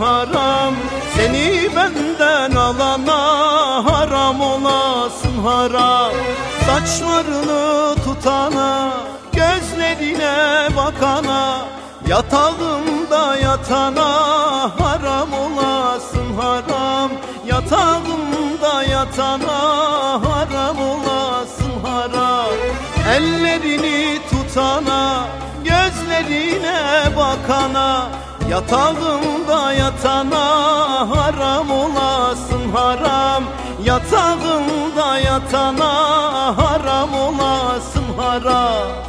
haram. Seni benden alana haram olasın haram. Saçlarını tutana gözlerine bakana Yatağımda yatana haram olasın haram. Yatağımda yatana haram olasın haram. Ellerini tutana gözlerine bakana Yatağımda yatana haram olasın haram. Yatağımda yatana haram olasın haram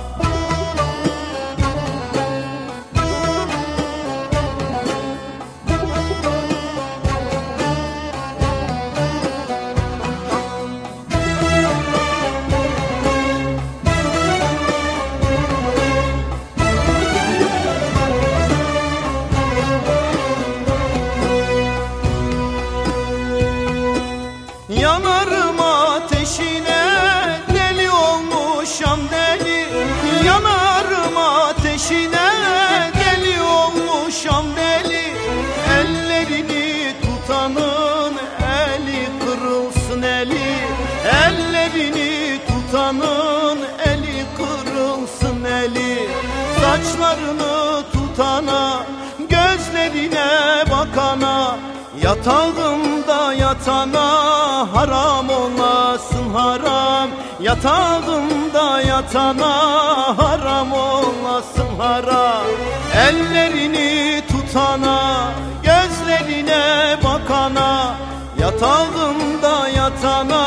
Yanarım ateşine deli olmuşam deli. Yanarım ateşine deli olmuşam deli. Ellerini tutanın eli kırılsın eli. Ellerini tutanın eli kırılsın eli. Saçlarını tutana gözlerine bakana Yatağımda yatana haram olasın haram. Yatağımda yatana haram olasın haram. Ellerini tutana gözlerine bakana. Yatağımda yatana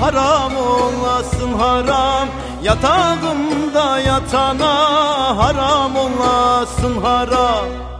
haram olasın haram. Yatağımda yatana haram olasın haram